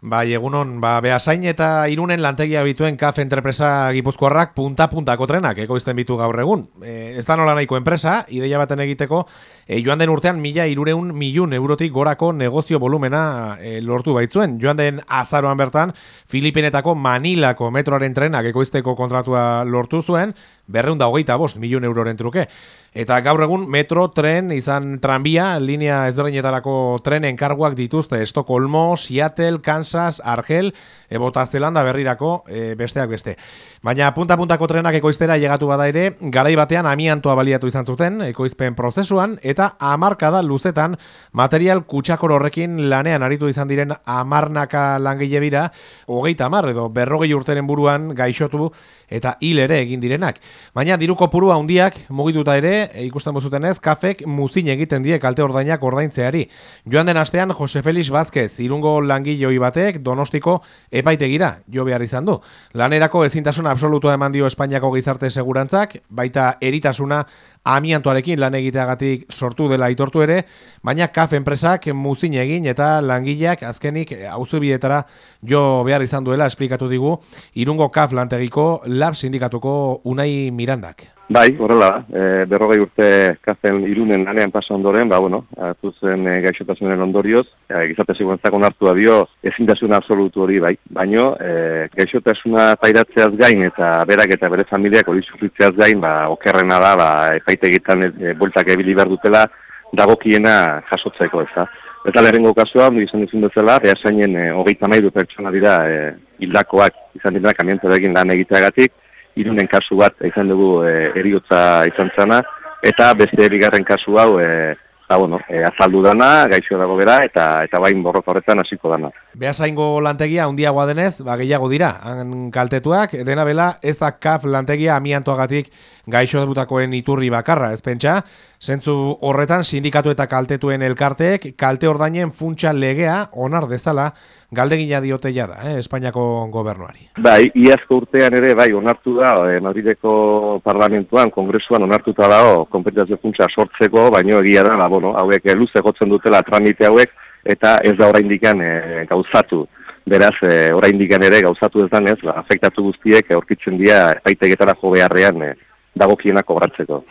Bai, egunon, ba, behasain eta irunen lantegia bituen kaf entrepresa gipuzkoarrak punta-puntako trenak, ekoizten bitu gaur egun. E, ez da nola nahiko enpresa, ideia baten egiteko, e, joan den urtean mila irureun milun eurotik gorako negozio volumena e, lortu baitzuen. Joan den azaroan bertan, Filipinetako Manilako metroaren trenak ekoizteko kontratua lortu zuen, berreunda hogeita bost milun euroren truke. Eta gaur egun metro, tren, izan tranbia, linea ezberdinetarako trenen karguak dituzte Estokolmo, Seattle, Kansas, Argel, ebota zelanda berrirako e, besteak beste. Baina punta-puntako trenak ekoiztera llegatu bada ere, garai batean amiantoa baliatu izan zuten, ekoizpen prozesuan, eta amarkada luzetan material kutsakor horrekin lanean aritu izan diren amarnaka langile bira, hogeita amar edo berrogei urteren buruan gaixotu eta hil ere egin direnak. Baina diruko purua handiak mugituta ere, e, ikusten bozuten ez, kafek muzin egiten die kalte ordainak ordaintzeari. Joan den astean, Jose Felix Vázquez, irungo langiloi batek, donostiko epaitegira, jo behar izan du. Lanerako ezintasun absolutua eman dio Espainiako gizarte segurantzak, baita eritasuna amiantoarekin lan egiteagatik sortu dela aitortu ere, baina kaf enpresak muzin egin eta langileak azkenik auzu bietara jo behar izan duela esplikatu digu, irungo kaf lantegiko lab sindikatuko unai mirandak. Bai, horrela, e, berrogei urte kazen irunen lanean pasa ondoren, ba, bueno, hartu zen e, gaixotasunen ondorioz, e, gizarte segurantzako nartua dio ezintasuna absolutu hori, bai, baino, e, gaixotasuna tairatzeaz gain eta berak eta bere familiak hori sufritzeaz gain, ba, okerrena da, ba, epaite egitan e, boltak ebili behar dutela, dagokiena jasotzeko, ez da. Eta lehenengo kasua, izan duzun bezala, behasainen e, hogeita mairu pertsona dira e, hildakoak izan dira kamientorekin lan egiteagatik, irunen kasu bat izan dugu e, eriotza izan zana, eta beste erigarren kasu hau e, ba, bueno, e, azaldu dana, gaixo dago bera, eta eta bain borrok horretan hasiko dana. Beasaingo lantegia handiagoa denez, ba, gehiago dira, han kaltetuak, dena bela ez da kaf lantegia amiantoagatik gaixo debutakoen iturri bakarra, ez pentsa, zentzu horretan sindikatu eta kaltetuen elkarteek kalte ordainen funtsa legea onar dezala galdegina diote jada, eh, Espainiako gobernuari. Bai, iazko urtean ere, bai, onartu da, eh, Madrideko parlamentuan, kongresuan onartuta dago, kompetizazio funtsa sortzeko, baino egia da, ba, bueno, hauek luze gotzen dutela tramite hauek, eta ez da oraindikan eh, gauzatu. Beraz, eh, oraindikan ere gauzatu ez danez, ba, afektatu guztiek aurkitzen dira epaitegetara jo beharrean eh, dagokiena kobratzeko.